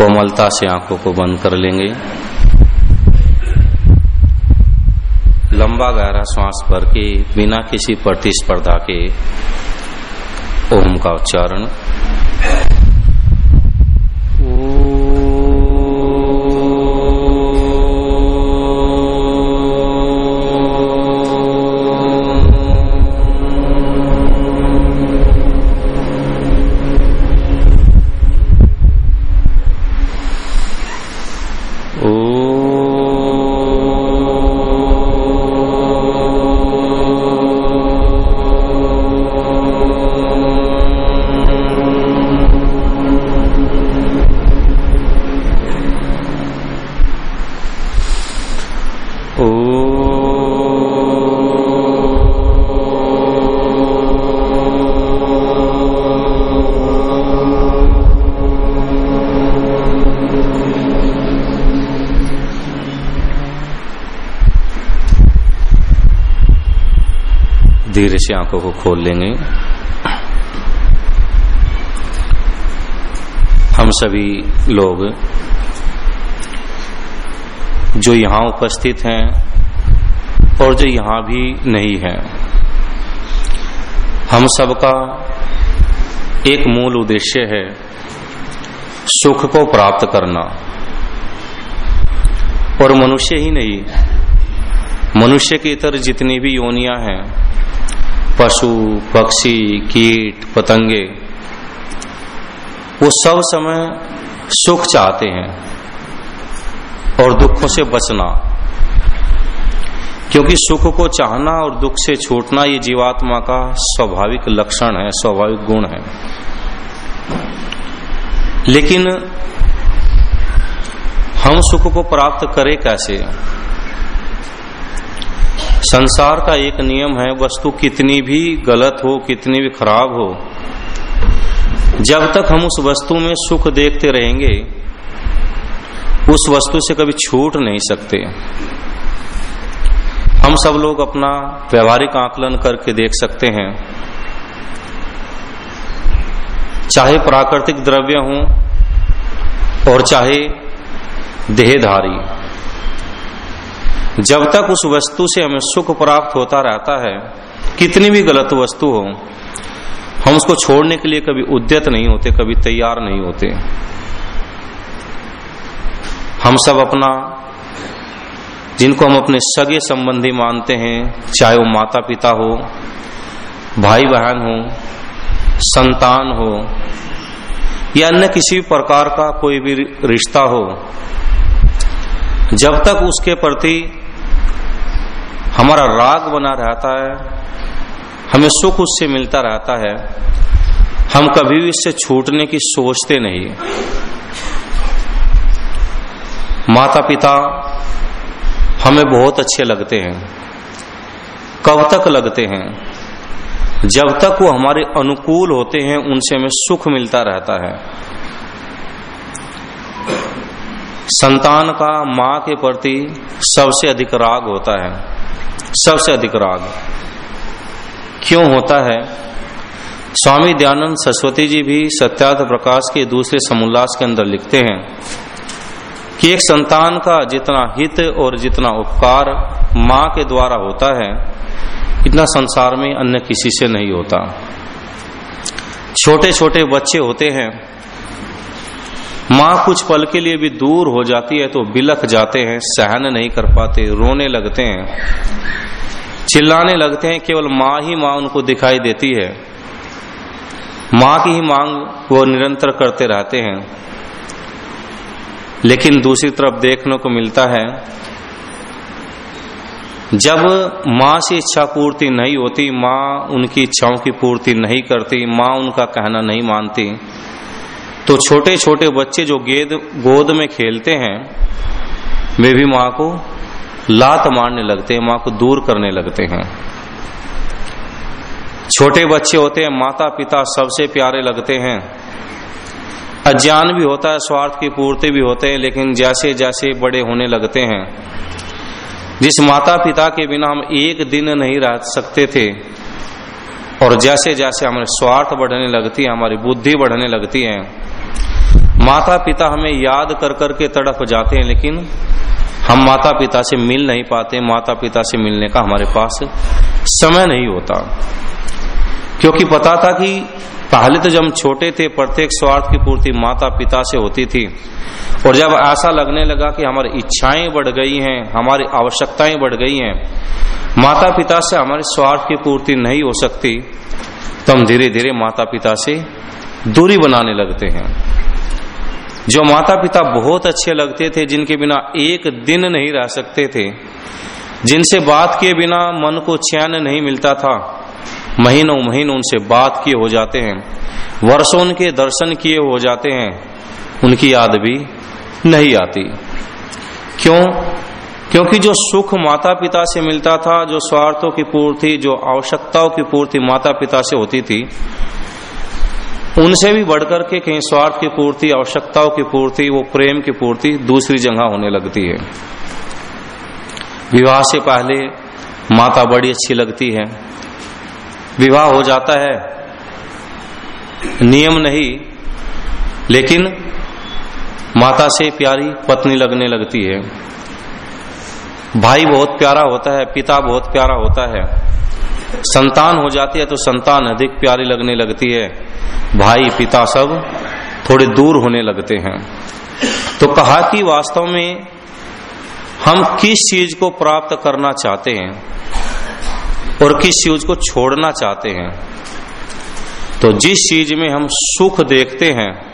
कोमलता से आँखों को बंद कर लेंगे। लंबा गहरा श्वास भर के बिना किसी प्रतिस्पर्धा के ओम का उच्चारण। से आँखों को खोल लेंगे। हम सभी लोग जो यहाँ उपस्थित हैं और जो यहाँ भी नहीं है, हम सबका एक मूल उद्देश्य है सुख को प्राप्त करना। और मनुष्य ही नहीं, मनुष्य के इतर जितनी भी योनियाँ हैं पशु, पक्षी, कीट, पतंगे, वो सब समय सुख चाहते हैं और दुखों से बचना। क्योंकि सुख को चाहना और दुख से छूटना ये जीवात्मा का स्वाभाविक लक्षण है, स्वाभाविक गुण है। लेकिन हम सुख को प्राप्त करें कैसे? संसार का एक नियम है, वस्तु कितनी भी गलत हो, कितनी भी खराब हो, जब तक हम उस वस्तु में सुख देखते रहेंगे, उस वस्तु से कभी छूट नहीं सकते। हम सब लोग अपना व्यवहारिक आकलन करके देख सकते हैं। चाहे प्राकृतिक द्रव्य हो और चाहे देहधारी। जब तक उस वस्तु से हमें सुख प्राप्त होता रहता है, कितनी भी गलत वस्तु हो, हम उसको छोड़ने के लिए कभी उद्यत नहीं होते, कभी तैयार नहीं होते। हम सब अपना, जिनको हम अपने सगे संबंधी मानते हैं, चाहे वो माता पिता हो भाई बहन हो, संतान हो, या अन्य किसी भी प्रकार का कोई भी रिश्ता हो, जब तक उसके प्रति हमारा राग बना रहता है, हमें सुख उससे मिलता रहता है। हम कभी भी इससे छूटने की सोचते नहीं माता पिता हमें बहुत अच्छे लगते हैं, कब तक लगते हैं, जब तक वो हमारे अनुकूल होते हैं, उनसे हमें सुख मिलता रहता है। संतान का माँ के प्रति सबसे अधिक राग होता है। सबसे अधिक राग। क्यों होता है? स्वामी दयानंद सरस्वती जी भी सत्यार्थ प्रकाश के दूसरे समोल्लास के अंदर लिखते हैं कि एक संतान का जितना हित और जितना उपकार माँ के द्वारा होता है, इतना संसार में अन्य किसी से नहीं होता। छोटे छोटे बच्चे होते हैं माँ कुछ पल के लिए भी दूर हो जाती है तो बिलख जाते हैं, सहन नहीं कर पाते, रोने लगते हैं। चिल्लाने लगते हैं, केवल माँ ही माँ उनको दिखाई देती है। माँ की ही मांग वो निरंतर करते रहते हैं। लेकिन दूसरी तरफ़ देखने को मिलता है, जब माँ से इच्छा पूर्ति नहीं होती, माँ उनकी इच्छाओं की पूर्ति नहीं करती, माँ उनका कहना नहीं मानती। तो छोटे छोटे बच्चे जो गेद, गोद में खेलते हैं, वे भी माँ को लात मारने लगते हैं, माँ को दूर करने लगते हैं। छोटे बच्चे होते हैं माता पिता सबसे प्यारे लगते हैं। अज्ञान भी होता है, स्वार्थ की पूर्ति भी होते हैं, लेकिन जैसे जैसे बड़े होने लगते हैं, जिस माता पिता के बिना हम एक दिन नहीं रह सकते थे, और जैसे जैसे हमारे स्वार्थ बढ़ने लगती है, हमारी बुद्धि बढ़ने लगती है माता पिता हमें याद कर करके तड़प जाते हैं, लेकिन हम माता पिता से मिल नहीं पाते। माता पिता से मिलने का हमारे पास समय नहीं होता। क्योंकि पता था कि पहले तो जब हम छोटे थे, प्रत्येक स्वार्थ की पूर्ति माता पिता से होती थी। और जब ऐसा लगने लगा कि हमारी इच्छाएँ बढ़ गई हैं, हमारी आवश्यकताएँ बढ़ गई हैं माता पिता से हमारे स्वार्थ की पूर्ति नहीं हो सकती तो हम धीरे धीरे माता पिता से दूरी बनाने लगते हैं। जो माता पिता बहुत अच्छे लगते थे, जिनके बिना एक दिन नहीं रह सकते थे, जिनसे बात किए बिना मन को चैन नहीं मिलता था महीनों महीनों उनसे बात किए हो जाते हैं, वर्षों उनके दर्शन किए हो जाते हैं, उनकी याद भी नहीं आती। क्यों? क्योंकि जो सुख माता पिता से मिलता था, जो स्वार्थों की पूर्ति, जो आवश्यकताओं की पूर्ति माता पिता से होती थी उनसे भी बढ़कर के कहीं स्वार्थ की पूर्ति, आवश्यकताओं की पूर्ति, वो प्रेम की पूर्ति दूसरी जगह होने लगती है। विवाह से पहले माता बड़ी अच्छी लगती है। विवाह हो जाता है। नियम नहीं, लेकिन माता से प्यारी पत्नी लगने लगती है। भाई बहुत प्यारा होता है, पिता बहुत प्यारा होता है। संतान हो जाती है तो संतान अधिक प्यारी लगने लगती है। भाई, पिता सब थोड़े दूर होने लगते हैं। तो कहा कि वास्तव में हम किस चीज़ को प्राप्त करना चाहते हैं और किस चीज़ को छोड़ना चाहते हैं? तो जिस चीज़ में हम सुख देखते हैं,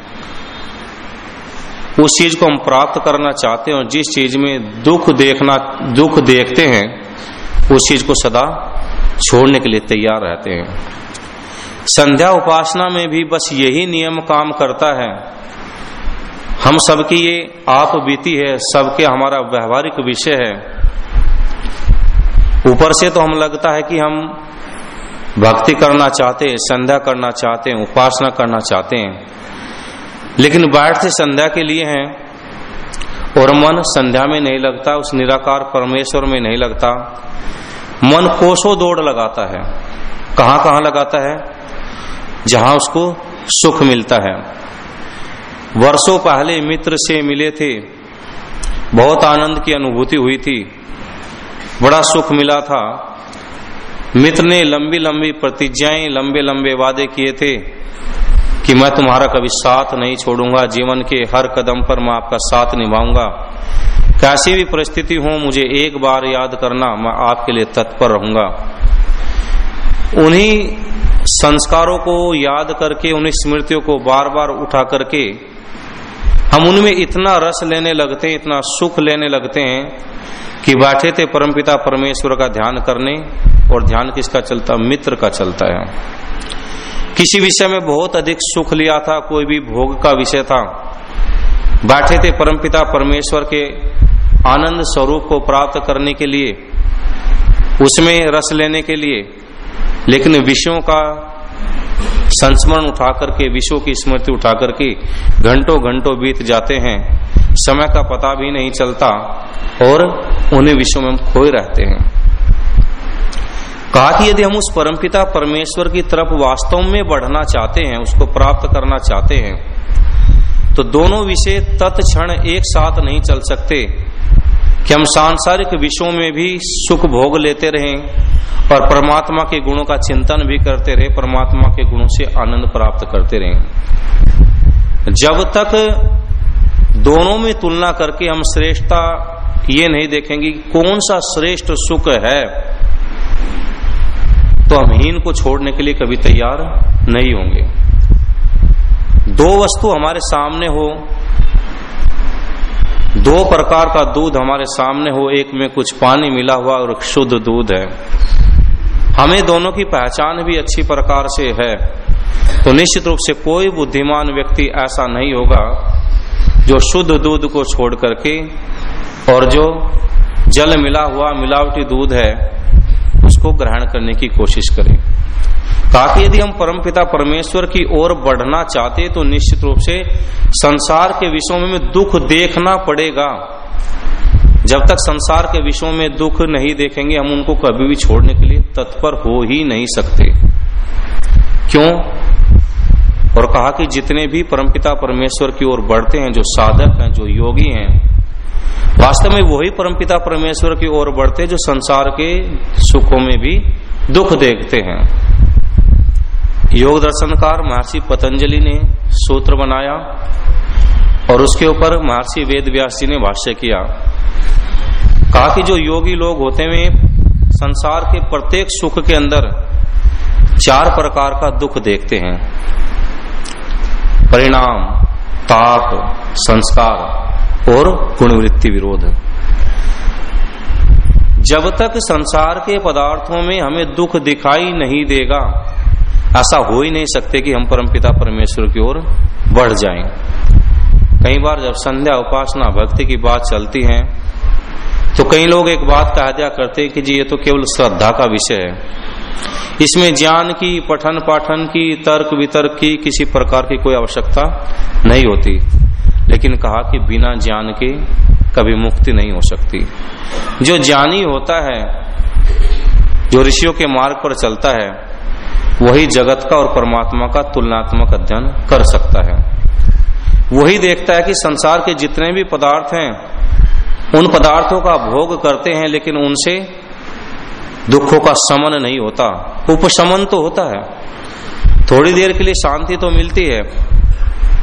उस चीज़ को हम प्राप्त करना चाहते हैं और जिस चीज़ में दुख देखना, दुख देखते हैं, उस चीज़ को सदा छोड़ने के लिए तैयार रहते हैं। संध्या उपासना में भी बस यही नियम काम करता है। हम सबकी ये आप बीती है, सबके हमारा व्यवहारिक विषय है। ऊपर से तो हम लगता है कि हम भक्ति करना चाहते हैं, संध्या करना चाहते हैं, उपासना करना चाहते हैं। लेकिन बैठते संध्या के लिए हैं और मन संध्या में नहीं लगता, उस निराकार परमेश्वर में नहीं लगता। मन कोसों दौड़ लगाता है। कहाँ कहाँ लगाता है? जहाँ उसको सुख मिलता है। वर्षों पहले मित्र से मिले थे। बहुत आनंद की अनुभूति हुई थी। बड़ा सुख मिला था। मित्र ने लंबी लंबी प्रतिज्ञाएँ, लंबे लंबे वादे किए थे कि मैं तुम्हारा कभी साथ नहीं छोड़ूँगा। जीवन के हर कदम पर मैं आपका साथ निभाऊँगा। कैसी भी परिस्थिति हो, मुझे एक बार याद करना, मैं आपके लिए तत्पर रहूँगा। उन्हीं संस्कारों को याद करके, उन्हीं स्मृतियों को बार बार उठा करके, हम उनमें इतना रस लेने लगते हैं इतना सुख लेने लगते हैं कि बैठे थे परमपिता परमेश्वर का ध्यान करने और ध्यान किसका चलता? मित्र का चलता है। किसी विषय में बहुत अधिक सुख लिया था, कोई भी भोग का विषय था। बैठे थे परमपिता परमेश्वर के आनंद स्वरूप को प्राप्त करने के लिए, उसमें रस लेने के लिए, लेकिन विषयों का संस्मरण उठा करके विषयों की स्मृति उठा करके घंटों घंटों बीत जाते हैं। समय का पता भी नहीं चलता और उन्हें विषयों में हम खोए रहते हैं। कहा कि यदि हम उस परमपिता परमेश्वर की तरफ़ वास्तव में बढ़ना चाहते हैं, उसको प्राप्त करना चाहते हैं तो दोनों विषय तत्क्षण एक साथ नहीं चल सकते कि हम सांसारिक विषयों में भी सुख भोग लेते रहें और परमात्मा के गुणों का चिंतन भी करते रहे, परमात्मा के गुणों से आनंद प्राप्त करते रहें। जब तक दोनों में तुलना करके हम श्रेष्ठता ये नहीं देखेंगे कौन सा श्रेष्ठ सुख है तो हम हीन को छोड़ने के लिए कभी तैयार नहीं होंगे। दो वस्तु हमारे सामने हो, दो प्रकार का दूध हमारे सामने हो, एक में कुछ पानी मिला हुआ और शुद्ध दूध है। हमें दोनों की पहचान भी अच्छी प्रकार से है। तो निश्चित रूप से कोई बुद्धिमान व्यक्ति ऐसा नहीं होगा जो शुद्ध दूध को छोड़ करके और जो जल मिला हुआ, मिलावटी दूध है उसको ग्रहण करने की कोशिश करे। ताकि यदि हम परमपिता परमेश्वर की ओर बढ़ना चाहते तो निश्चित रूप से संसार के विषयों में दुख देखना पड़ेगा। जब तक संसार के विषयों में दुख नहीं देखेंगे, हम उनको कभी भी छोड़ने के लिए तत्पर हो ही नहीं सकते। क्यों? और कहा कि जितने भी परमपिता परमेश्वर की ओर बढ़ते हैं, जो साधक हैं, जो योगी हैं वास्तव में वही परमपिता परमेश्वर की ओर बढ़ते जो संसार के सुखों में भी दुख देखते हैं। योग दर्शनकार महर्षि पतंजलि ने सूत्र बनाया और उसके ऊपर महर्षि वेद व्यास जी ने भाष्य किया। कहा कि जो योगी लोग होते हुए संसार के प्रत्येक सुख के अंदर चार प्रकार का दुख देखते हैं। परिणाम ताप संस्कार और गुणवृत्ति विरोध। जब तक संसार के पदार्थों में हमें दुख दिखाई नहीं देगा, ऐसा हो ही नहीं सकते कि हम परमपिता परमेश्वर की ओर बढ़ जाएँ। कई बार जब संध्या, उपासना, भक्ति की बात चलती है तो कई लोग एक बात कह दिया करते हैं कि जी, ये तो केवल श्रद्धा का विषय है। इसमें ज्ञान की पठन पाठन की तर्क वितर्क की किसी प्रकार की कोई आवश्यकता नहीं होती। लेकिन कहा कि बिना ज्ञान के कभी मुक्ति नहीं हो सकती। जो ज्ञानी होता है, जो ऋषियों के मार्ग पर चलता है, वही जगत का और परमात्मा का तुलनात्मक अध्ययन कर सकता है। वही देखता है कि संसार के जितने भी पदार्थ हैं, उन पदार्थों का भोग करते हैं, लेकिन उनसे दुखों का समन नहीं होता। उपशमन तो होता है। थोड़ी देर के लिए शांति तो मिलती है,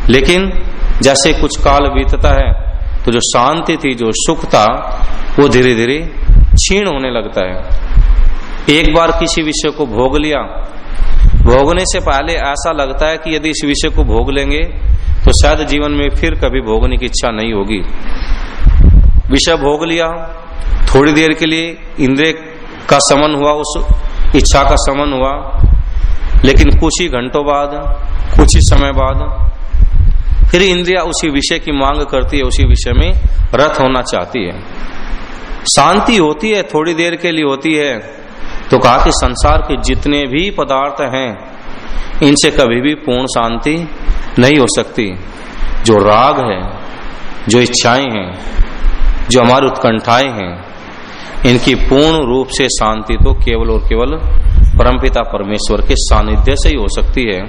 लेकिन जैसे कुछ काल बीतता है तो जो शांति थी, जो सुख था, वो धीरे धीरे क्षीण होने लगता है। एक बार किसी विषय को भोग लिया, भोगने से पहले ऐसा लगता है कि यदि इस विषय को भोग लेंगे तो शायद जीवन में फिर कभी भोगने की इच्छा नहीं होगी। विषय भोग लिया, थोड़ी देर के लिए इंद्रिय का समन हुआ, उस इच्छा का समन हुआ, लेकिन कुछ ही घंटों बाद, कुछ ही समय बाद फिर इंद्रिया उसी विषय की मांग करती है, उसी विषय में रथ होना चाहती है। शांति होती है, थोड़ी देर के लिए होती है। तो कहा कि संसार के जितने भी पदार्थ हैं, इनसे कभी भी पूर्ण शांति नहीं हो सकती। जो राग है, जो इच्छाएँ हैं, जो हमारी उत्कंठाएँ हैं, इनकी पूर्ण रूप से शांति तो केवल और केवल परमपिता परमेश्वर के सानिध्य से ही हो सकती है।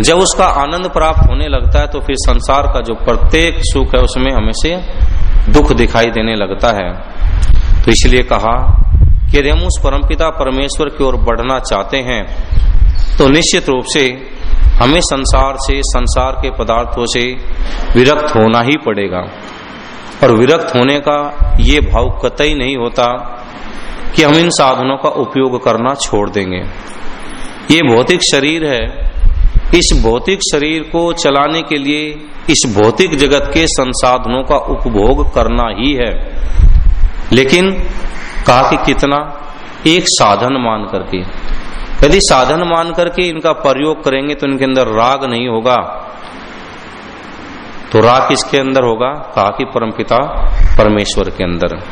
जब उसका आनंद प्राप्त होने लगता है तो फिर संसार का जो प्रत्येक सुख है, उसमें हमें से दुख दिखाई देने लगता है। तो इसलिए कहा कि यदि हम उस परमपिता परमेश्वर की ओर बढ़ना चाहते हैं तो निश्चित रूप से हमें संसार से, संसार के पदार्थों से विरक्त होना ही पड़ेगा। और विरक्त होने का ये भाव कतई नहीं होता कि हम इन साधनों का उपयोग करना छोड़ देंगे। ये भौतिक शरीर है। इस भौतिक शरीर को चलाने के लिए इस भौतिक जगत के संसाधनों का उपभोग करना ही है। लेकिन कहा कि कितना? एक साधन मान करके। यदि साधन मान करके इनका प्रयोग करेंगे तो इनके अंदर राग नहीं होगा। तो राग किसके अंदर होगा? कहा कि परमपिता परमेश्वर के अंदर।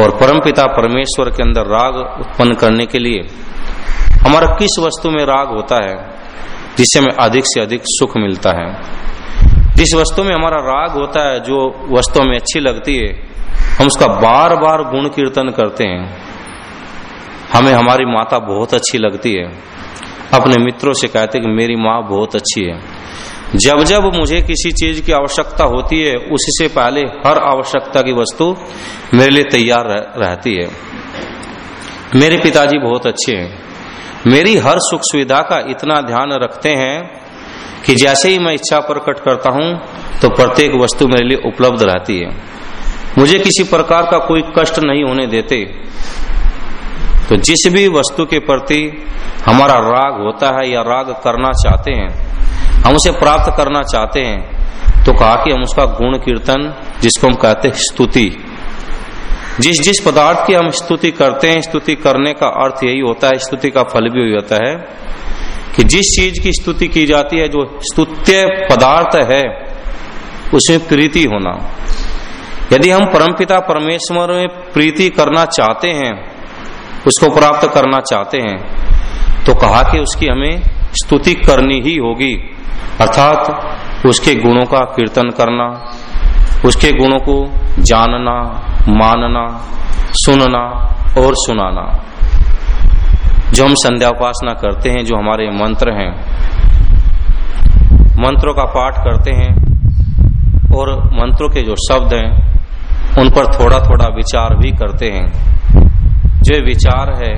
और परमपिता परमेश्वर के अंदर राग उत्पन्न करने के लिए हमारा किस वस्तु में राग होता है जिससे हमें अधिक से अधिक सुख मिलता है? जिस वस्तु में हमारा राग होता है, जो वस्तु में अच्छी लगती है, हम उसका बार बार गुण कीर्तन करते हैं। हमें हमारी माता बहुत अच्छी लगती है। अपने मित्रों से कहते कि मेरी माँ बहुत अच्छी है। जब जब मुझे किसी चीज़ की आवश्यकता होती है उससे पहले हर आवश्यकता की वस्तु मेरे लिए तैयार रह, रहती है। मेरे पिताजी बहुत अच्छे हैं। मेरी हर सुख सुविधा का इतना ध्यान रखते हैं कि जैसे ही मैं इच्छा प्रकट करता हूँ तो प्रत्येक वस्तु मेरे लिए उपलब्ध रहती है। मुझे किसी प्रकार का कोई कष्ट नहीं होने देते। तो जिस भी वस्तु के प्रति हमारा राग होता है या राग करना चाहते हैं हम उसे प्राप्त करना चाहते हैं तो कहा कि हम उसका गुण कीर्तन, जिसको हम कहते हैं स्तुति। जिस जिस पदार्थ की हम स्तुति करते हैं, स्तुति करने का अर्थ यही होता है, स्तुति का फल भी यही होता है, कि जिस चीज़ की स्तुति की जाती है, जो स्तुत्य पदार्थ है, उसमें प्रीति होना। यदि हम परमपिता परमेश्वर में प्रीति करना चाहते हैं, उसको प्राप्त करना चाहते हैं तो कहा कि उसकी हमें स्तुति करनी ही होगी। अर्थात उसके गुणों का कीर्तन करना उसके गुणों को जानना मानना सुनना और सुनाना। जो हम संध्या उपासना करते हैं जो हमारे मंत्र हैं मंत्रों का पाठ करते हैं और मंत्रों के जो शब्द हैं उन पर थोड़ा थोड़ा विचार भी करते हैं। जो विचार है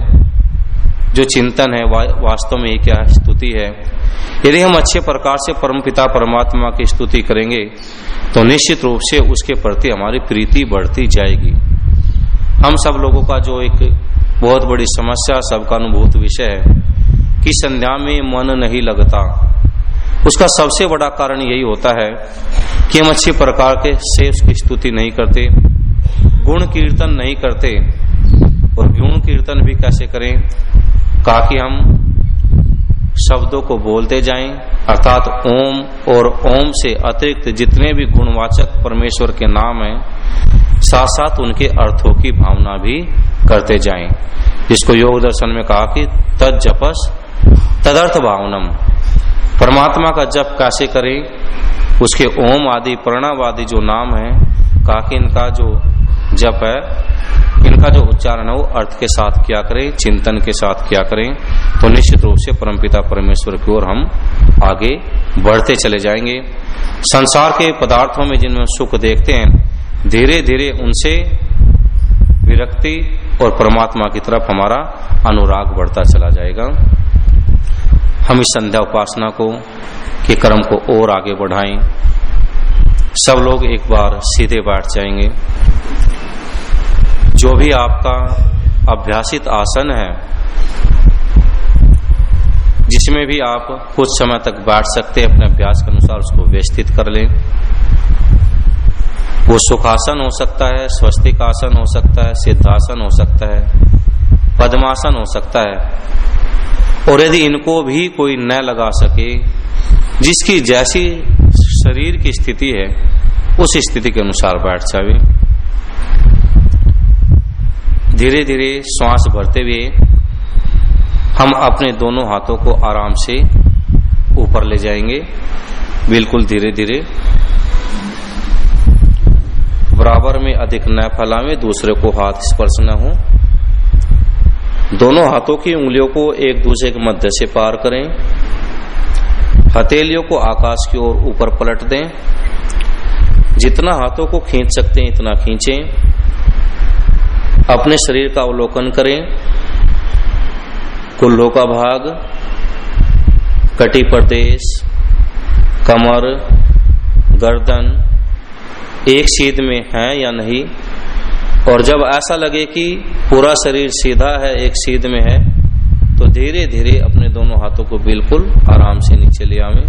जो चिंतन है वा, वास्तव में क्या स्तुति है यदि हम अच्छे प्रकार से परमपिता, परमात्मा की स्तुति करेंगे तो निश्चित रूप से उसके प्रति हमारी प्रीति बढ़ती जाएगी। हम सब लोगों का जो एक बहुत बड़ी समस्या, सबका अनुभूत विषय है, कि संध्या में मन नहीं लगता। उसका सबसे बड़ा कारण यही होता है कि हम अच्छे प्रकार के से उसकी स्तुति नहीं करते, गुण कीर्तन नहीं करते, और गुण कीर्तन भी कैसे करें? कहा कि हम शब्दों को बोलते जाएँ, अर्थात ओम और ओम से अतिरिक्त जितने भी गुणवाचक परमेश्वर के नाम हैं साथ साथ उनके अर्थों की भावना भी करते जाएँ। जिसको योग दर्शन में कहा कि तद जपस तदर्थ भावनम। परमात्मा का जप कैसे करें? उसके ओम आदि, प्रणव आदि जो नाम है, कहा कि इनका जो जप है इनका जो उच्चारण है वो अर्थ के साथ क्या करें, चिंतन के साथ क्या करें तो निश्चित रूप से परमपिता परमेश्वर की ओर हम आगे बढ़ते चले जाएँगे। संसार के पदार्थों में जिनमें सुख देखते हैं धीरे धीरे उनसे विरक्ति और परमात्मा की तरफ़ हमारा अनुराग बढ़ता चला जाएगा। हम इस संध्या उपासना को, के कर्म को और आगे बढ़ाएँ। सब लोग एक बार सीधे बैठ जाएँगे। जो भी आपका अभ्यासित आसन है, जिसमें भी आप कुछ समय तक बैठ सकते हैं, अपने अभ्यास के अनुसार उसको व्यवस्थित कर लें। वो सुखासन हो सकता है स्वस्तिक आसन हो सकता है, सिद्धासन हो सकता है, पद्मासन हो सकता है। और यदि इनको भी कोई न लगा सके, जिसकी जैसी शरीर की स्थिति है, उस स्थिति के अनुसार बैठ जावे। धीरे धीरे श्वास भरते हुए हम अपने दोनों हाथों को आराम से ऊपर ले जाएँगे। बिल्कुल धीरे धीरे बराबर में अधिक न फैलावे दूसरे को हाथ स्पर्श न हो। दोनों हाथों की उंगलियों को एक दूसरे के मध्य से पार करें। हथेलियों को आकाश की ओर ऊपर पलट दें। जितना हाथों को खींच सकते हैं, इतना खींचें। अपने शरीर का अवलोकन करें। कुल्लो का भाग, कटी प्रदेश, कमर, गर्दन, एक सीध में है या नहीं? और जब ऐसा लगे कि पूरा शरीर सीधा है, एक सीध में है तो धीरे धीरे अपने दोनों हाथों को बिल्कुल आराम से नीचे ले आवे।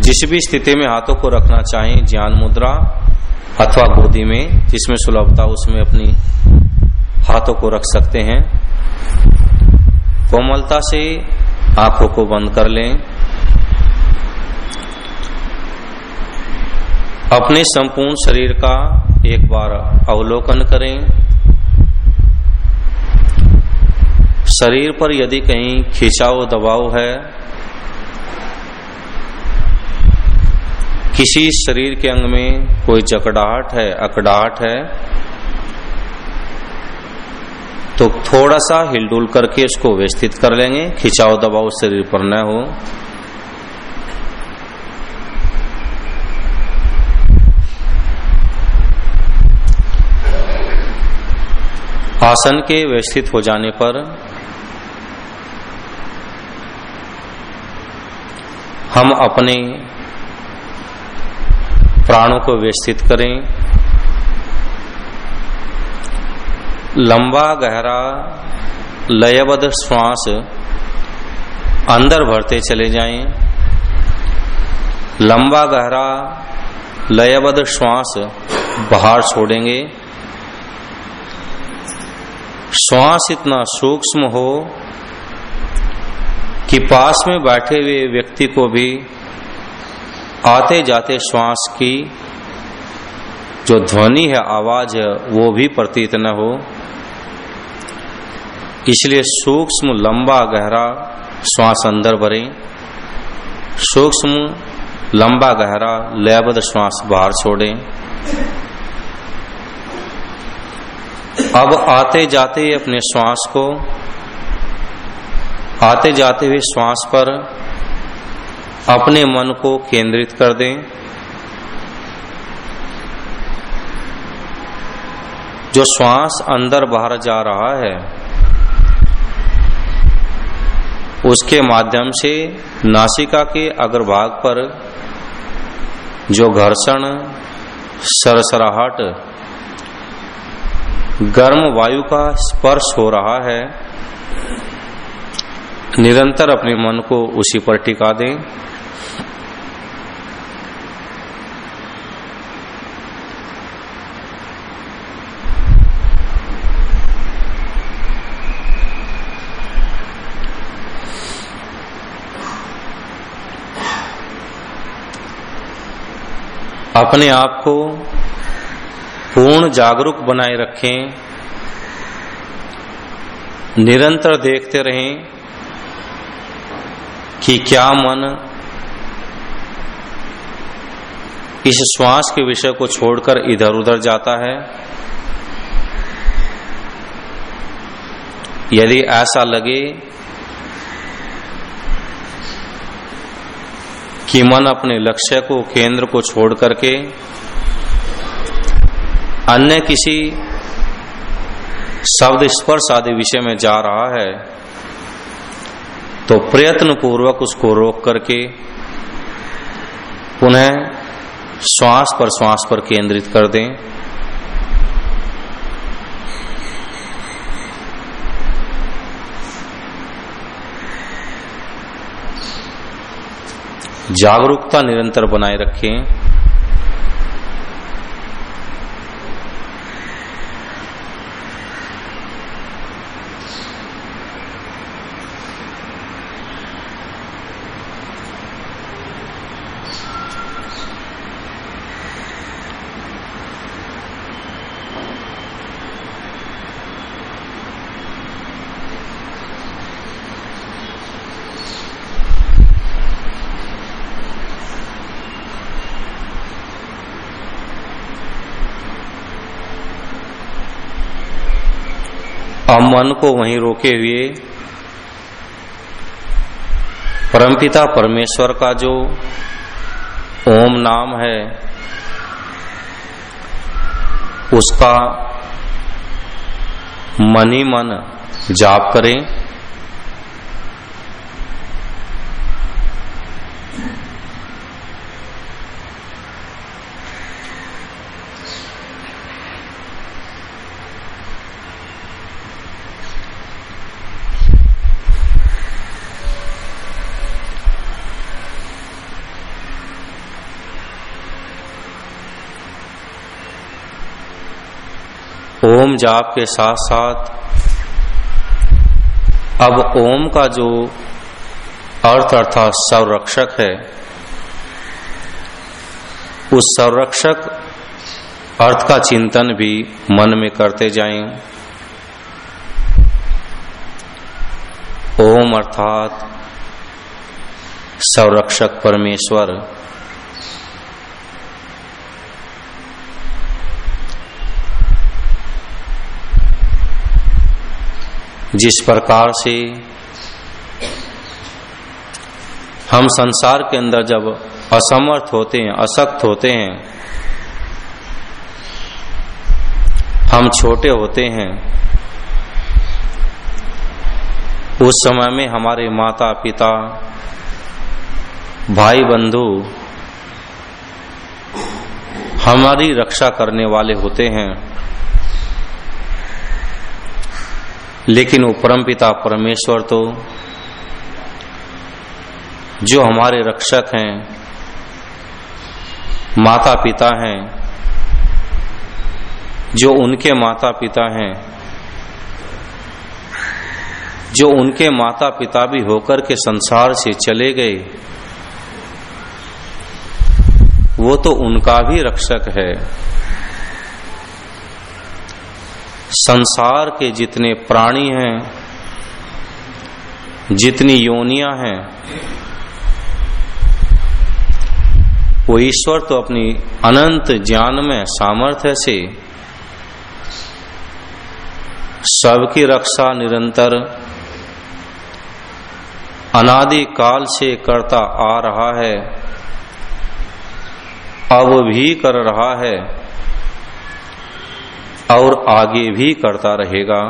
जिस भी स्थिति में हाथों को रखना चाहें, ज्ञान मुद्रा अथवा गोदी में, जिसमें सुलभता, उसमें अपनी हाथों को रख सकते हैं। कोमलता से आँखों को बंद कर लें। अपने संपूर्ण शरीर का एक बार अवलोकन करें। शरीर पर यदि कहीं खिंचाव, दबाव है किसी शरीर के अंग में कोई जकड़ाहट है, अकड़ाहट है तो थोड़ा सा हिलडुल करके इसको व्यवस्थित कर लेंगे। खिंचाव दबाव शरीर पर न हो। आसन के व्यवस्थित हो जाने पर हम अपने प्राणों को व्यवस्थित करें। लंबा, गहरा, लयबद्ध श्वास अंदर भरते चले जाएँ। लंबा, गहरा, लयबद्ध श्वास बाहर छोड़ेंगे। श्वास इतना सूक्ष्म हो कि पास में बैठे हुए व्यक्ति को भी आते जाते श्वास की जो ध्वनि है, आवाज़ है, वो भी प्रतीत न हो। इसलिए सूक्ष्म लंबा गहरा श्वास अंदर भरे। सूक्ष्म लंबा गहरा लयबद्ध श्वास बाहर छोड़े। अब आते जाते अपने श्वास को आते जाते हुए श्वास पर अपने मन को केंद्रित कर दें। जो श्वास अंदर बाहर जा रहा है, उसके माध्यम से नासिका के अग्रभाग पर जो घर्षण, सरसराहट, गर्म वायु का स्पर्श हो रहा है, निरंतर अपने मन को उसी पर टिका दें। अपने आप को पूर्ण जागरूक बनाए रखें, निरंतर देखते रहें कि क्या मन इस श्वास के विषय को छोड़कर इधर उधर जाता है। यदि ऐसा लगे कि मन अपने लक्ष्य को, केंद्र को छोड़ करके अन्य किसी शब्द स्पर्श आदि विषय में जा रहा है तो प्रयत्न पूर्वक उसको रोक करके पुनः श्वास पर श्वास पर केंद्रित कर दें। जागरूकता निरंतर बनाए रखें। हम मन को वहीं रोके हुए परमपिता परमेश्वर का जो ओम नाम है, उसका मनी मन जाप करें ओम जाप के साथ साथ अब ओम का जो अर्थ अर्थात संरक्षक है, उस संरक्षक अर्थ का चिंतन भी मन में करते जाएँ। ओम अर्थात संरक्षक परमेश्वर। जिस प्रकार से हम संसार के अंदर जब असमर्थ होते हैं, असक्त होते हैं, हम छोटे होते हैं, उस समय में हमारे माता पिता भाई बंधु हमारी रक्षा करने वाले होते हैं। लेकिन वो परमपिता परमेश्वर तो जो हमारे रक्षक हैं माता पिता हैं, जो उनके माता पिता हैं, जो उनके माता पिता भी होकर के संसार से चले गए, वो तो उनका भी रक्षक है। संसार के जितने प्राणी हैं, जितनी योनियाँ हैं, वो ईश्वर तो अपनी अनंत ज्ञान में सामर्थ्य से सबकी रक्षा निरंतर अनादि काल से करता आ रहा है, अब भी कर रहा है। और आगे भी करता रहेगा।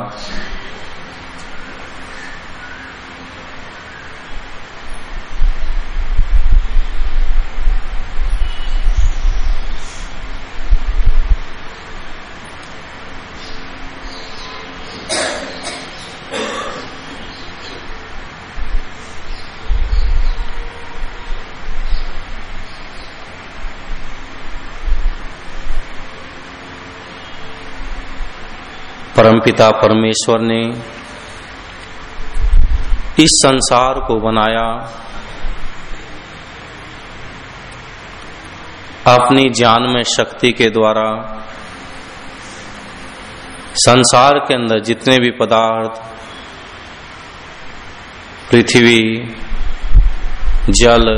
परमपिता परमेश्वर ने इस संसार को बनाया। अपनी ज्ञान में शक्ति के द्वारा संसार के अंदर जितने भी पदार्थ, पृथ्वी, जल,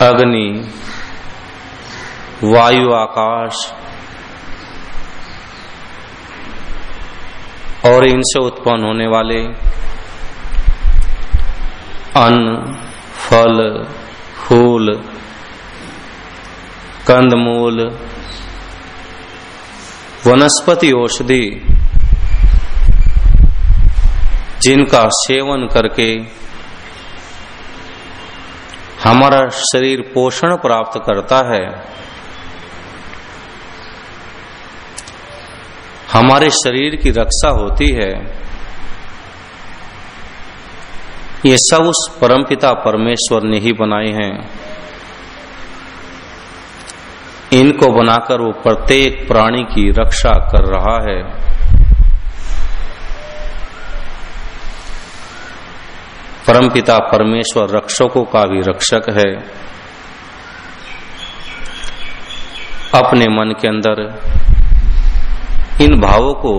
अग्नि, वायु, आकाश और इनसे उत्पन्न होने वाले अन्न, फल, फूल, कंदमूल, वनस्पति औषधि, जिनका सेवन करके हमारा शरीर पोषण प्राप्त करता है हमारे शरीर की रक्षा होती है। ये सब उस परमपिता परमेश्वर ने ही बनाए हैं। इनको बनाकर वो प्रत्येक प्राणी की रक्षा कर रहा है। परमपिता परमेश्वर रक्षकों का भी रक्षक है। अपने मन के अंदर इन भावों को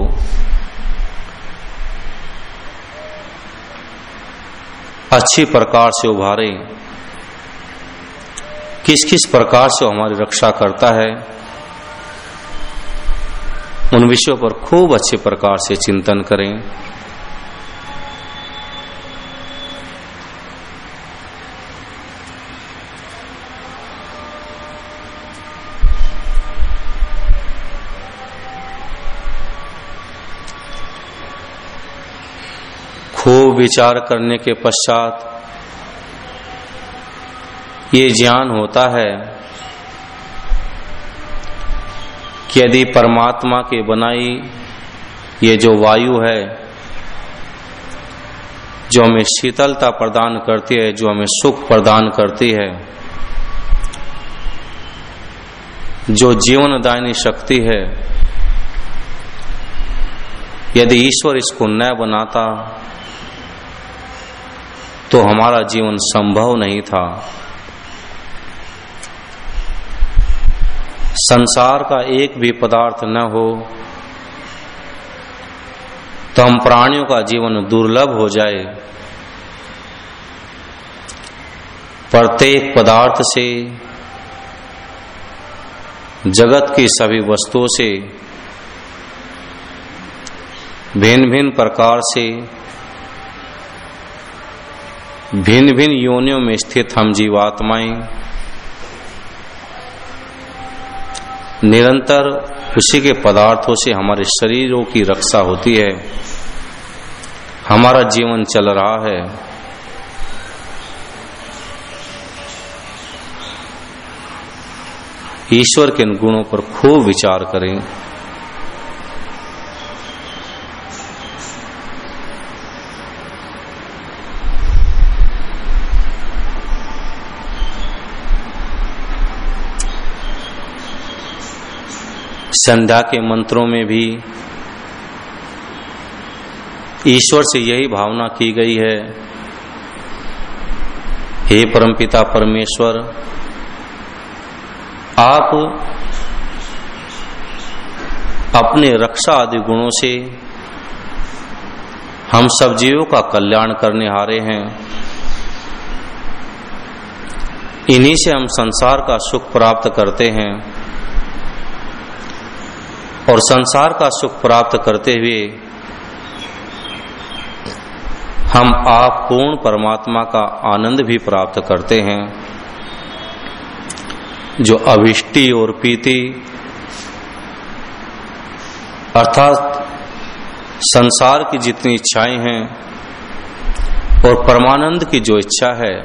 अच्छी प्रकार से उभारे। किस किस प्रकार से हमारी रक्षा करता है, उन विषयों पर खूब अच्छे प्रकार से चिंतन करें खूब विचार करने के पश्चात ये ज्ञान होता है कि यदि परमात्मा के बनाई ये जो वायु है, जो हमें शीतलता प्रदान करती है, जो हमें सुख प्रदान करती है, जो जीवनदायनी शक्ति है, यदि ईश्वर इसको न बनाता तो हमारा जीवन संभव नहीं था। संसार का एक भी पदार्थ न हो तो हम प्राणियों का जीवन दुर्लभ हो जाए। प्रत्येक पदार्थ से, जगत की सभी वस्तुओं से भिन्न भिन्न प्रकार से भिन्न भिन्न योनियों में स्थित हम जीवात्माएँ। निरंतर उसी के पदार्थों से हमारे शरीरों की रक्षा होती है। हमारा जीवन चल रहा है। ईश्वर के इन गुणों पर खूब विचार करें। संध्या के मंत्रों में भी ईश्वर से यही भावना की गई है। हे परमपिता परमेश्वर, आप अपने रक्षा आदि गुणों से हम सब जीवों का कल्याण करने हारे हैं। इन्हीं से हम संसार का सुख प्राप्त करते हैं। और संसार का सुख प्राप्त करते हुए हम आप पूर्ण परमात्मा का आनंद भी प्राप्त करते हैं। जो अभिष्टि और पीति अर्थात संसार की जितनी इच्छाएँ हैं और परमानंद की जो इच्छा है,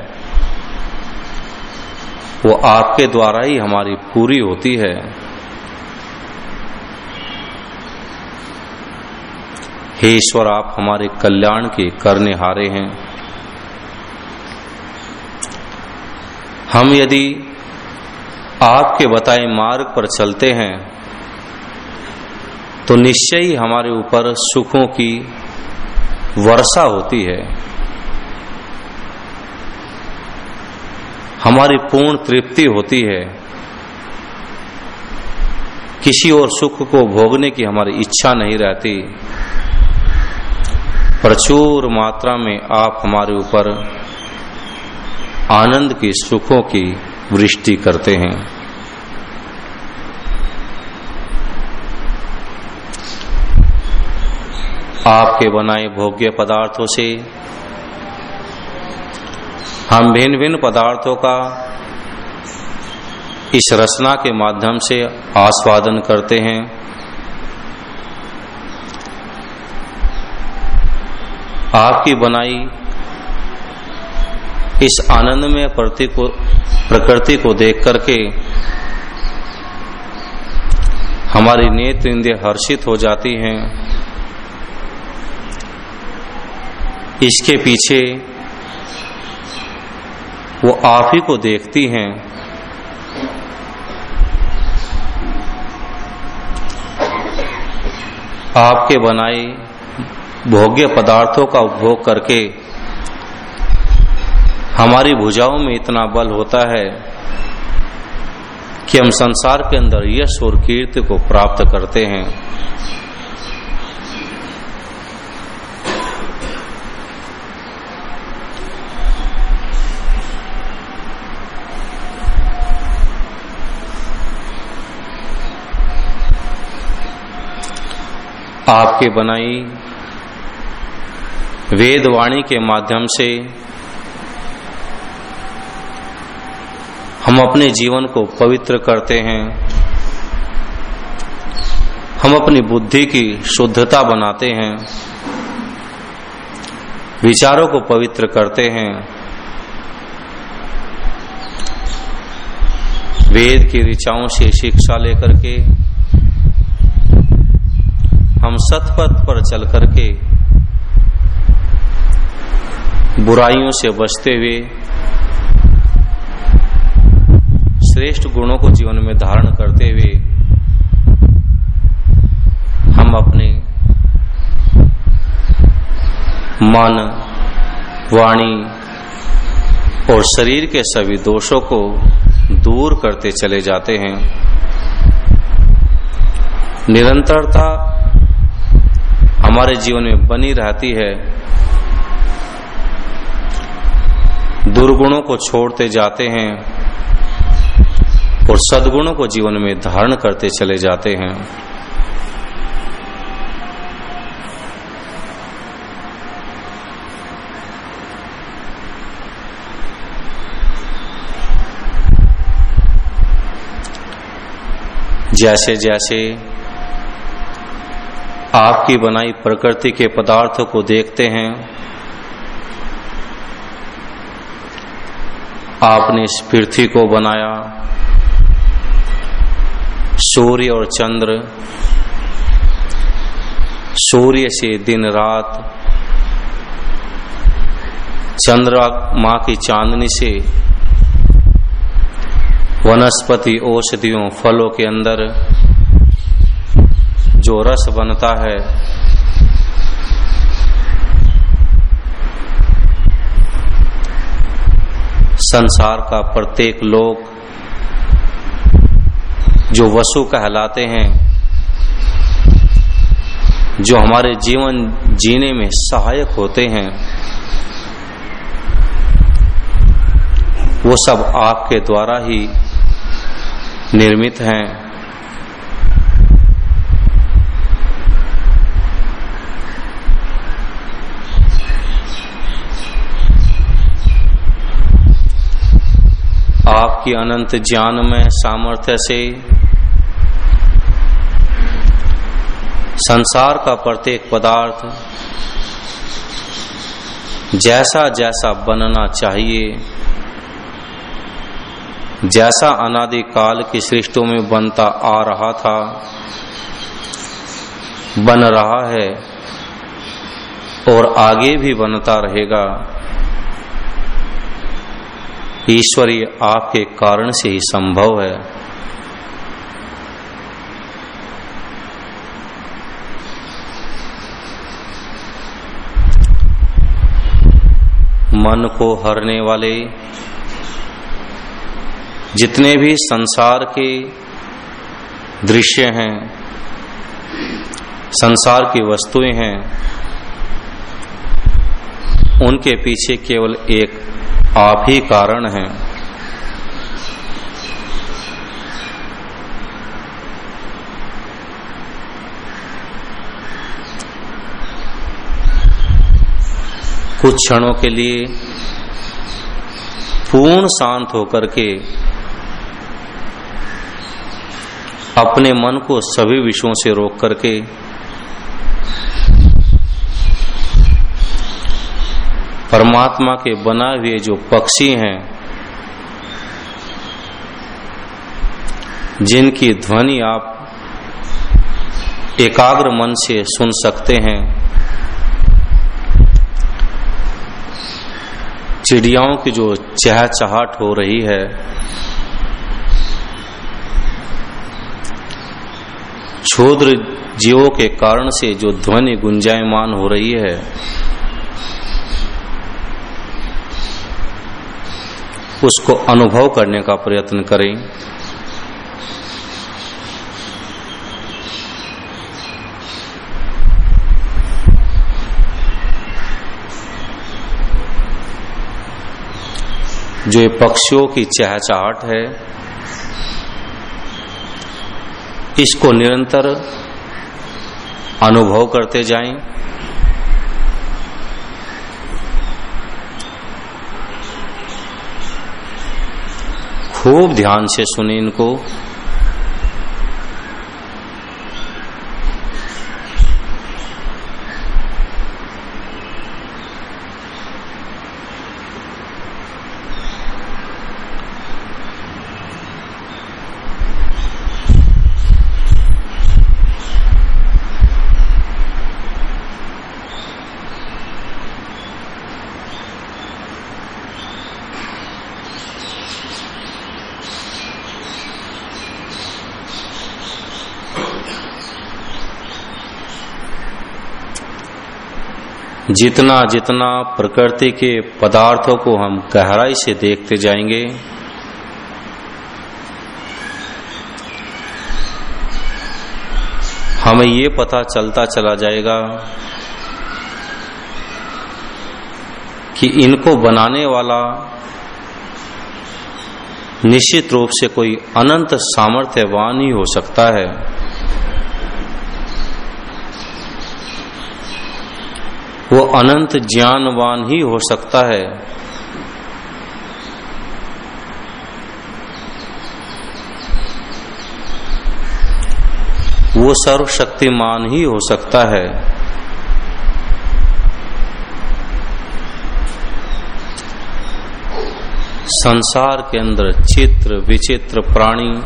वो आपके द्वारा ही हमारी पूरी होती है। हे ईश्वर, आप हमारे कल्याण के करने हारे हैं। हम यदि आपके बताए मार्ग पर चलते हैं तो निश्चय ही हमारे ऊपर सुखों की वर्षा होती है। हमारी पूर्ण तृप्ति होती है। किसी और सुख को भोगने की हमारी इच्छा नहीं रहती। प्रचुर मात्रा में आप हमारे ऊपर आनंद की सुखों की वृष्टि करते हैं। आपके बनाए भोग्य पदार्थों से, हम भिन्न भिन्न पदार्थों का इस रचना के माध्यम से आस्वादन करते हैं। आपकी बनाई, इस आनंद में प्रति को, प्रकृति को देख करके हमारी नेत्र इंद्रिय हर्षित हो जाती हैं। इसके पीछे वो आप ही को देखती हैं। आपके बनाए भोग्य पदार्थों का उपभोग करके हमारी भुजाओं में इतना बल होता है कि हम संसार के अंदर यश और कीर्ति को प्राप्त करते हैं। आपके बनाई वेद वाणी के माध्यम से हम अपने जीवन को पवित्र करते हैं। हम अपनी बुद्धि की शुद्धता बनाते हैं। विचारों को पवित्र करते हैं। वेद की ऋचाओं से शिक्षा लेकर के, हम सतपथ पर चल करके बुराइयों से बचते हुए श्रेष्ठ गुणों को जीवन में धारण करते हुए हम अपने मन, वाणी और शरीर के सभी दोषों को दूर करते चले जाते हैं। निरंतरता हमारे जीवन में बनी रहती है। दुर्गुणों को छोड़ते जाते हैं और सदगुणों को जीवन में धारण करते चले जाते हैं। जैसे जैसे आपकी बनाई प्रकृति के पदार्थों को देखते हैं आपने इस पृथ्वी को बनाया। सूर्य और चंद्र, सूर्य से दिन रात, चंद्र माँ की चांदनी से वनस्पति औषधियों फलों के अंदर जो रस बनता है संसार का प्रत्येक लोक जो वसु कहलाते हैं, जो हमारे जीवन जीने में सहायक होते हैं, वो सब आपके द्वारा ही निर्मित हैं। आपकी अनंत ज्ञान में सामर्थ्य से संसार का प्रत्येक पदार्थ जैसा जैसा बनना चाहिए, जैसा अनादि काल की सृष्टों में बनता आ रहा था, बन रहा है और आगे भी बनता रहेगा। ईश्वरीय आपके कारण से ही संभव है। मन को हरने वाले, जितने भी संसार के दृश्य हैं, संसार की वस्तुएँ हैं, उनके पीछे केवल एक आप ही कारण हैं। कुछ क्षणों के लिए पूर्ण शांत होकर के अपने मन को सभी विषयों से रोक करके परमात्मा के बनाए हुए जो पक्षी हैं, जिनकी ध्वनि आप एकाग्र मन से सुन सकते हैं। चिड़ियाओं की जो चहचहाट हो रही है, क्षुद्र जीवों के कारण से जो ध्वनि गुंजायमान हो रही है उसको अनुभव करने का प्रयत्न करें। जो पक्षियों की चहचहाट है, इसको निरंतर अनुभव करते जाएँ। खूब ध्यान से सुने इनको। जितना जितना प्रकृति के पदार्थों को हम गहराई से देखते जाएँगे, हमें ये पता चलता चला जाएगा कि इनको बनाने वाला निश्चित रूप से कोई अनंत सामर्थ्यवान ही हो सकता है। अनंत ज्ञानवान ही हो सकता है। वो सर्वशक्तिमान ही हो सकता है। संसार के अंदर चित्र, विचित्र प्राणी,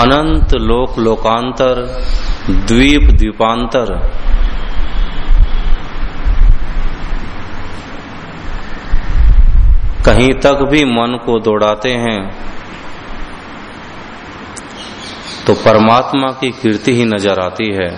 अनंत लोक, लोकांतर द्वीप द्वीपांतर। कहीं तक भी मन को दौड़ाते हैं तो परमात्मा की कीर्ति ही नज़र आती है।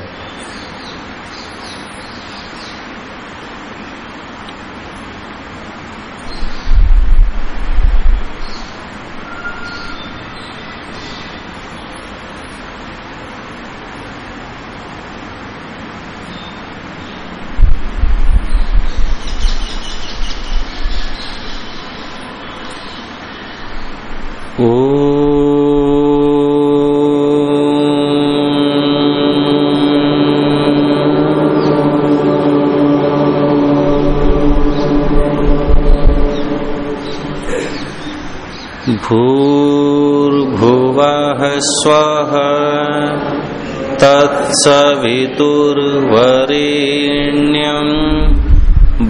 तत्सवितुर्वरेण्यम्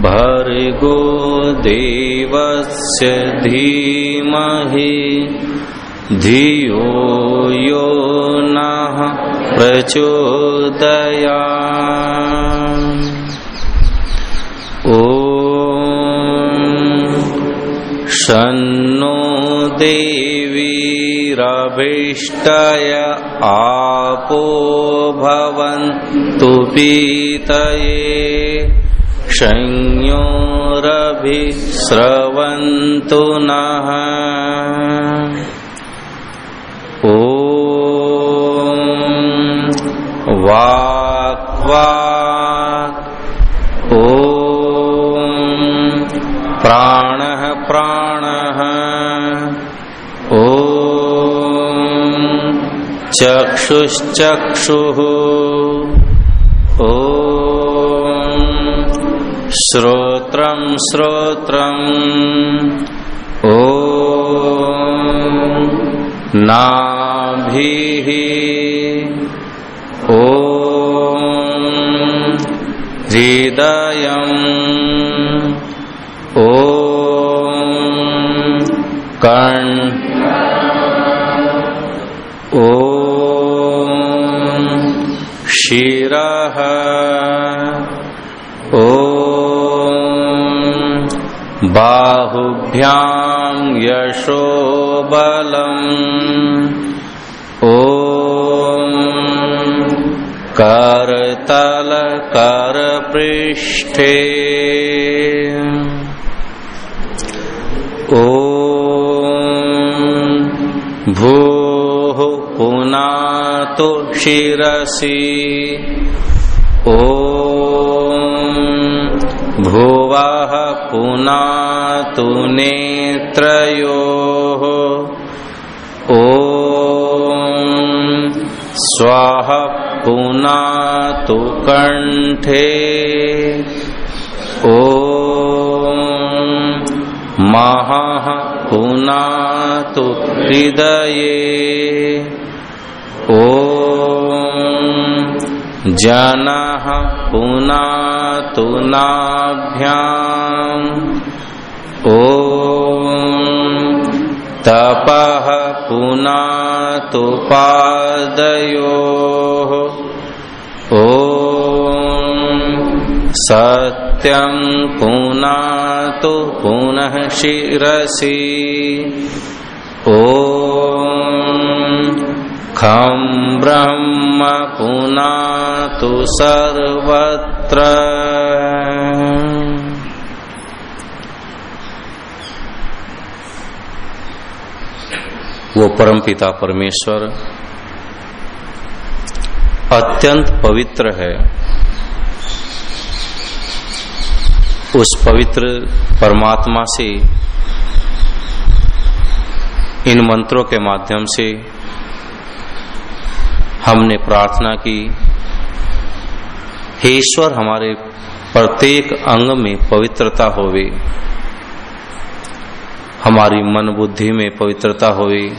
भर्गो देवस्य धीमहि धियो यो नः प्रचोदया ॐ शन्नो देवीरभीष्टय आपो भवन्तु पीतये संयोरभिस्रवन्तु नः चक्षुश्चक्षुः ॐ श्रोत्रं श्रोत्रम् ॐ नाभिः ॐ हृदयम् ॐ कण् शिरः ॐ बाहुभ्यां यशोबलम् ॐ करतलकरपृष्ठे ॐ भूः पुनातु शिरसि। ॐ भुवः पुनातु नेत्रयोः। ॐ स्वः पुनातु कण्ठे। ॐ महः पुनातु हृदये। ॐ जनः पुनातु नाभ्याम् ॐ तपः सत्यं पुनातु पुनः शिरसि ॐ खं ब्रह्म पुनातु सर्वत्र। वो परम पिता परमेश्वर अत्यंत पवित्र है। उस पवित्र परमात्मा से, इन मंत्रों के माध्यम से हमने प्रार्थना की। हे ईश्वर, हमारे प्रत्येक अंग में पवित्रता होवे। हमारी मन बुद्धि में पवित्रता होवे।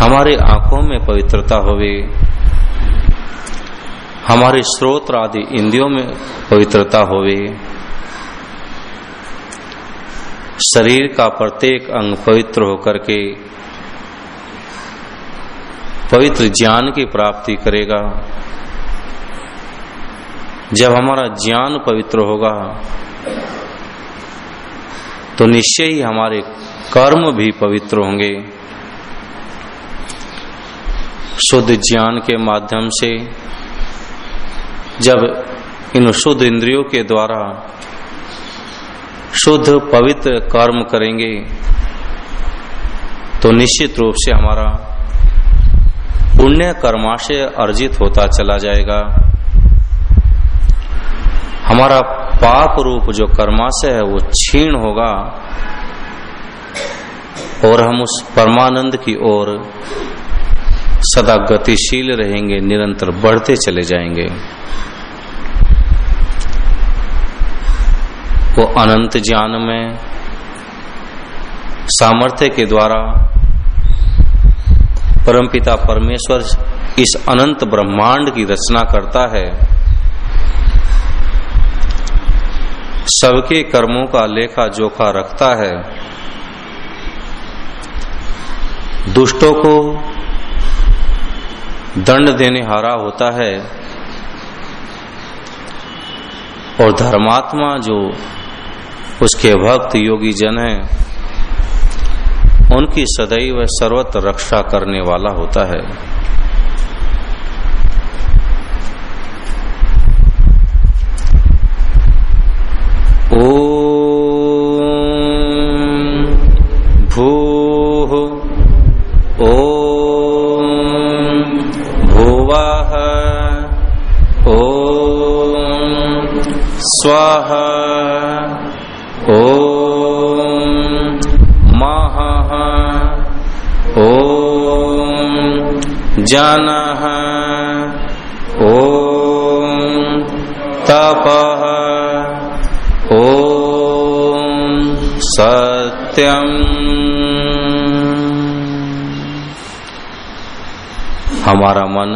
हमारे आँखों में पवित्रता होवे। हमारे स्रोत आदि इंद्रियों में पवित्रता होवे। शरीर का प्रत्येक अंग पवित्र होकर के पवित्र ज्ञान की प्राप्ति करेगा। जब हमारा ज्ञान पवित्र होगा तो निश्चय ही हमारे कर्म भी पवित्र होंगे। शुद्ध ज्ञान के माध्यम से, जब इन शुद्ध इंद्रियों के द्वारा शुद्ध पवित्र कर्म करेंगे तो निश्चित रूप से हमारा पुण्य कर्माशय अर्जित होता चला जाएगा। हमारा पाप रूप जो कर्माशय है, वो क्षीण होगा और हम उस परमानंद की ओर सदा गतिशील रहेंगे, निरंतर बढ़ते चले जाएँगे। वो अनंत ज्ञान में सामर्थ्य के द्वारा परमपिता परमेश्वर इस अनंत ब्रह्मांड की रचना करता है। सबके कर्मों का लेखा जोखा रखता है। दुष्टों को दंड देने हारा होता है और धर्मात्मा जो उसके भक्त योगी जन है उनकी सदैव सर्वत्र रक्षा करने वाला होता है। सत्यम। हमारा मन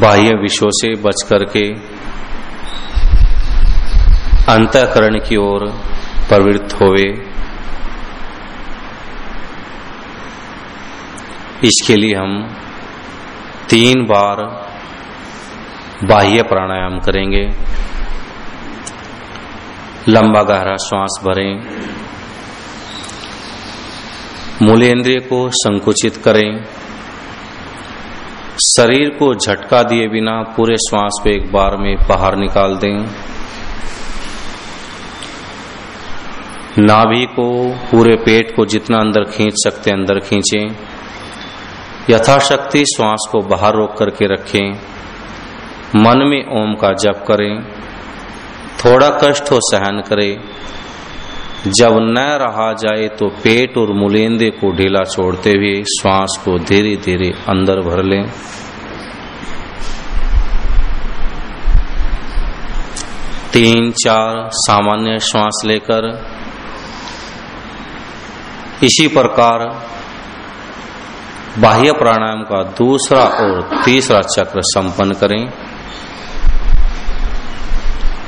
बाह्य विषयों से बच करके अंतकरण की ओर प्रवृत्त होवे। इसके लिए हम तीन बार बाह्य प्राणायाम करेंगे। लंबा गहरा श्वास भरें। मूलेंद्रिय को संकुचित करें। शरीर को झटका दिए बिना पूरे श्वास पे एक बार में बाहर निकाल दें। नाभि को, पूरे पेट को जितना अंदर खींच सकते अंदर खींचें। यथाशक्ति श्वास को बाहर रोक करके रखें। मन में ओम का जप करें। थोड़ा कष्ट हो सहन करे। जब न रहा जाए तो पेट और मुलेंदे को ढीला छोड़ते हुए श्वास को धीरे धीरे अंदर भर लें। तीन, चार, सामान्य श्वास लेकर इसी प्रकार बाह्य प्राणायाम का दूसरा और तीसरा चक्र संपन्न करें।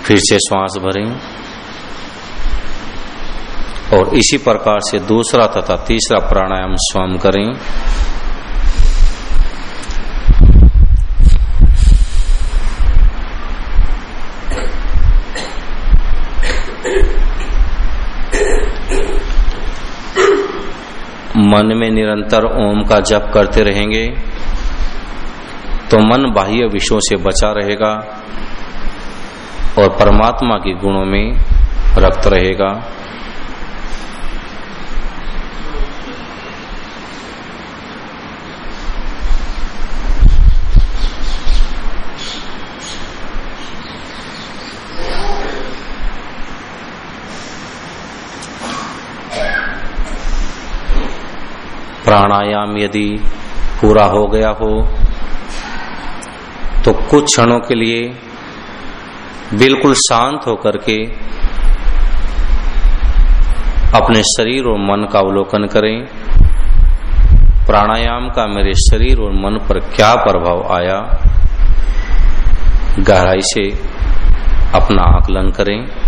फिर से श्वास भरें। और इसी प्रकार से दूसरा तथा तीसरा प्राणायाम स्वयं करें। मन में निरंतर ओम का जप करते रहेंगे तो मन बाह्य विषयों से बचा रहेगा। और परमात्मा के गुणों में रक्त रहेगा। प्राणायाम यदि पूरा हो गया हो तो कुछ क्षणों के लिए बिल्कुल शांत होकर के अपने शरीर और मन का अवलोकन करें। प्राणायाम का मेरे शरीर और मन पर क्या प्रभाव आया, गहराई से अपना आकलन करें।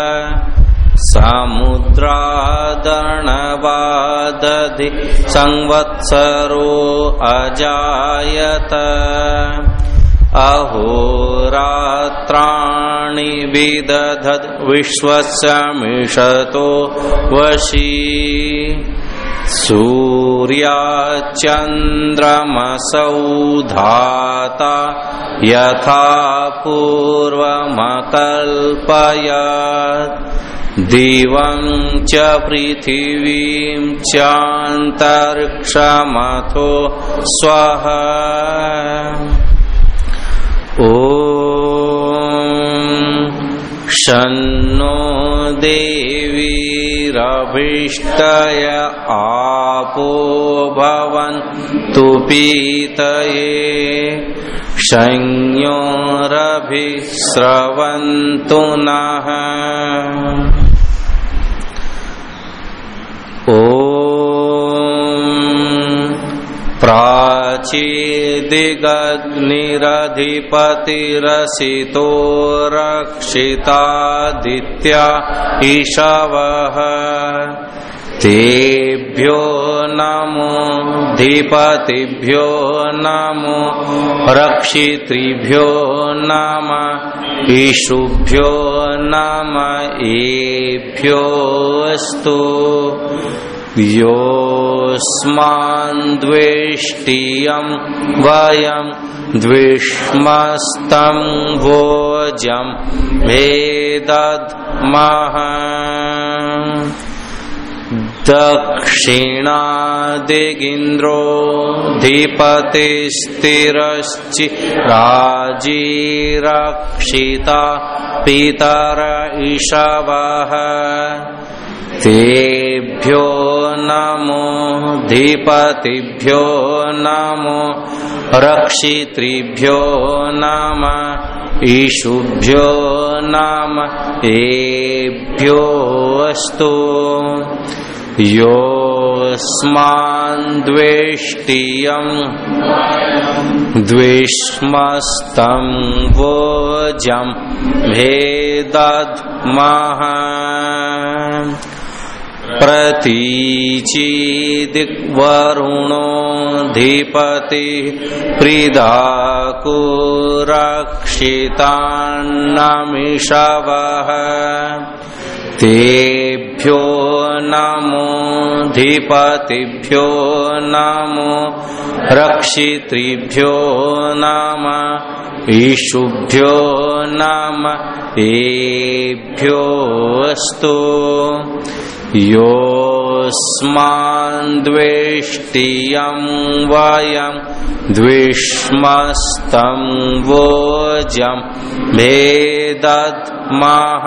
समुद्रादर्णवादधि संवत्सरो अजायत। अहोरात्राणि विदधद् विश्वस्य मिषतो वशी। सूर्याचन्द्रमसौ धाता यथा पूर्वमकल्पयत्। दिवं च पृथिवीं चान्तरिक्षमथो स्वः ॐ शन्नो देवीरभिष्टय आपो भवन्तु पीतये। संयोरभिस्रवन्तु प्राचीदिगग्निरधिपतिरसितो रक्षितादित्या ईशवः तेभ्यो नमो धिपतिभ्यो नमो रक्षितृभ्यो नम ईशुभ्यो नम एभ्योऽस्तु। योऽस्मान्द्वेष्टियं वयं द्विष्मस्तं भोजं भेदद्मः दक्षिणादिगिन्द्रो धिपतिस्थिरश्चि राजीरक्षिता पितर ईशवः। तेभ्यो नमो धिपतिभ्यो नमो रक्षितृभ्यो नम ईशुभ्यो नम एभ्योऽस्तु योऽस्मान्द्वेष्टियं द्विष्मस्तं वोजं भेदद्मः प्रतीचिदिग्वरुणो धिपति प्रिदाकुरक्षितान्नमिषवः। नमो धिपतिभ्यो नमो रक्षितृभ्यो नम ईशुभ्यो नम एभ्योऽस्तु। योऽस्मान्द्वेष्टियं वयं द्विष्मस्तं वोजं भेदद्मः।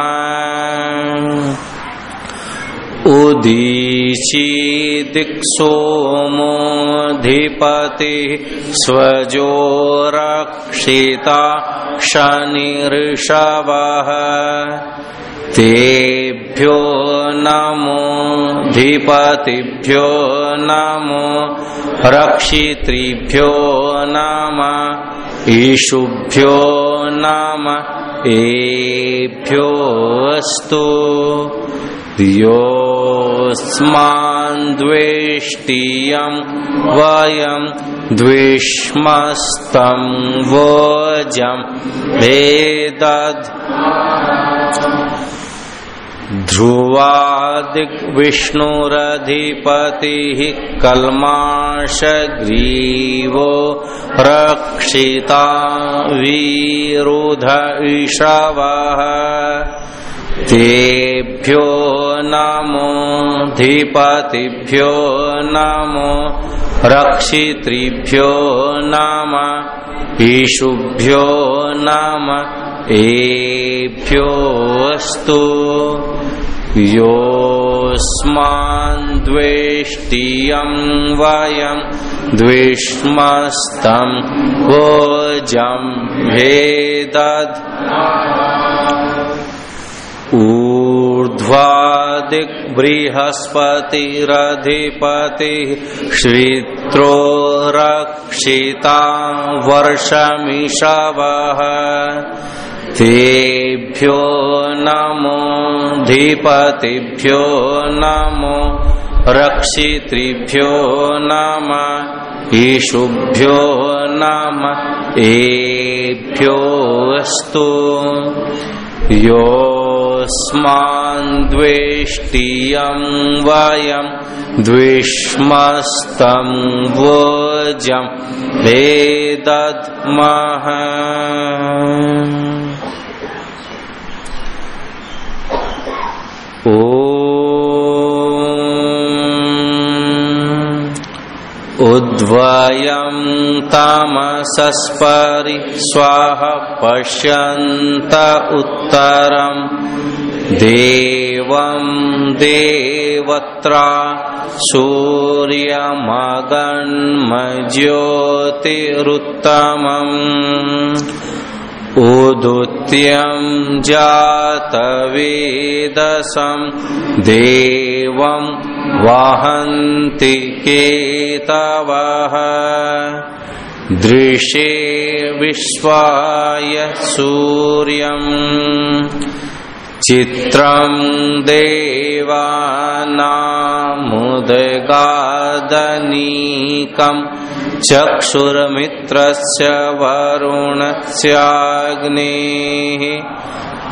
उदीचीदिक्सोमोऽधिपतिः स्वजो रक्षिता शनिर्षवः तेभ्यो नमो धिपतिभ्यो नमो रक्षितृभ्यो नम ईशुभ्यो नम एभ्योऽस्तु योऽस्मान्द्वेष्टियं वयं द्विष्मस्तं वोजं भेदद् ध्रुवादिग्विष्णुरधिपतिः कल्माषग्रीवो रक्षिता वीरुध तेभ्यो नमो धिपतिभ्यो नमो रक्षितृभ्यो नम ईशुभ्यो नम एभ्योऽस्तु। योऽस्मान्द्वेष्टियं वयं द्विष्मस्तं भोजं भेदद् ऊर्ध्वादिग्बृहस्पतिरधिपतिः श्रित्रो रक्षिता वर्षमिषवः तेभ्यो नमो धिपतिभ्यो नमो रक्षितृभ्यो नम ईशुभ्यो नम एभ्योऽस्तु। योऽस्मान् द्वेष्टियं वयं द्विष्मस्तं वोजं उद्वयं तामसस्परि स्वाह पश्यन्त उत्तरम् देवं देवत्रा सूर्यमगन्मज्योतिरुत्तमम्। उदुत्यं जातवेदसं देवं वहन्ति केतवः दृशे विश्वाय सूर्यम्। चित्रं देवानामुदगादनीकम्। चक्षुर्मित्रस्य वरुणस्याग्नेः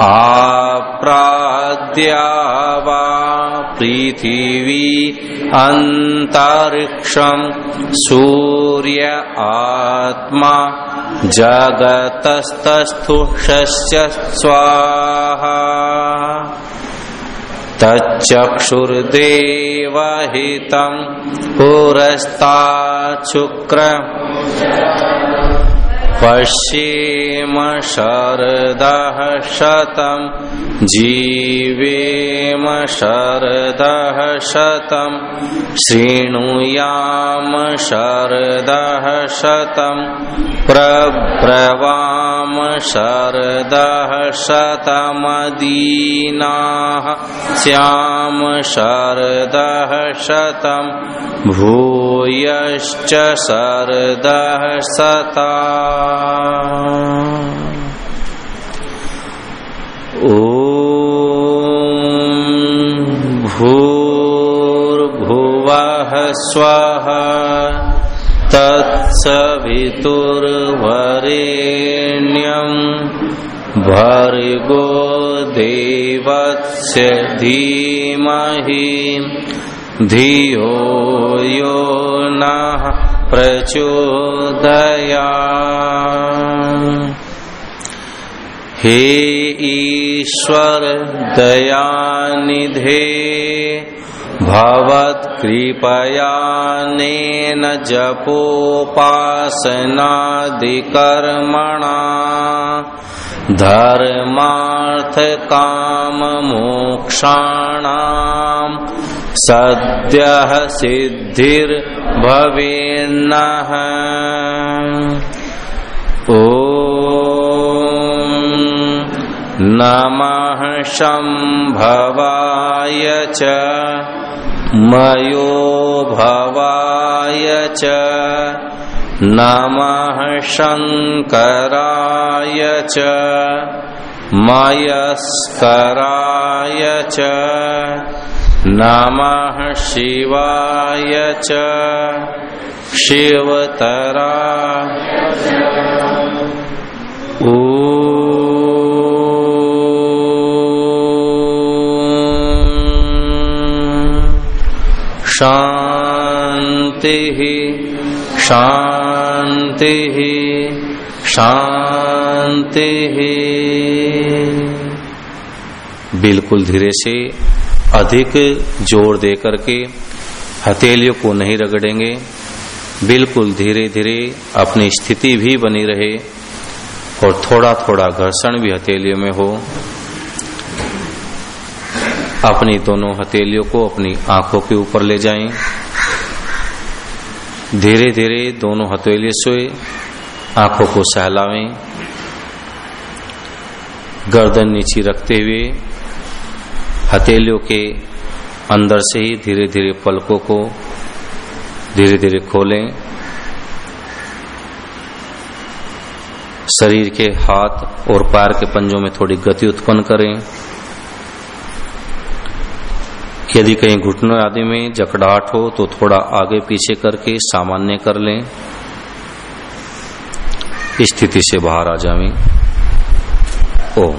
आप्राद्या वा पृथिवी अन्तरिक्षम् सूर्य आत्मा जगतस्तस्थुषश्च स्वाहा। तच्चक्षुर्देवहितं पुरस्ताच्छुक्र पश्येम शरदः शतं जीवेम शरदः शतं शृणुयाम शरदः शतं प्रब्रवाम शरदः शतमदीनाः स्याम शरदः शतं भूयश्च शरदः शता भूर्भुवः स्वः तत्सवितुर्वरेण्यम् भर्गो देवस्य धीमहि धियो यो नः प्रचोदया हे ईश्वर दयानिधे भवत्कृपयानेन जपोपासनादिकर्मणा धर्मार्थकाममोक्षाणाम् सद्यः सिद्धिर्भवेन्नः। ॐ नमः शम्भवाय च मयो भवाय च नमः शङ्कराय च मयस्कराय च। नमः शिवाय शिवतरा। शांति शांति शांति बिल्कुल धीरे से अधिक ज़ोर दे करके हथेलियों को नहीं रगड़ेंगे। बिल्कुल धीरे धीरे अपनी स्थिति भी बनी रहे और थोड़ा थोड़ा घर्षण भी हथेलियों में हो। अपनी दोनों हथेलियों को अपनी आँखों के ऊपर ले जाएँ। धीरे धीरे दोनों हथेलियों से आँखों को सहलावें। गर्दन नीचे रखते हुए हथेलियों के अंदर से ही धीरे धीरे पलकों को धीरे धीरे खोलें। शरीर के हाथ और पैर के पंजों में थोड़ी गति उत्पन्न करें। यदि कहीं घुटनों आदि में जकड़ाहट हो तो थोड़ा आगे पीछे करके सामान्य कर लें। स्थिति से बाहर आ जावे ओ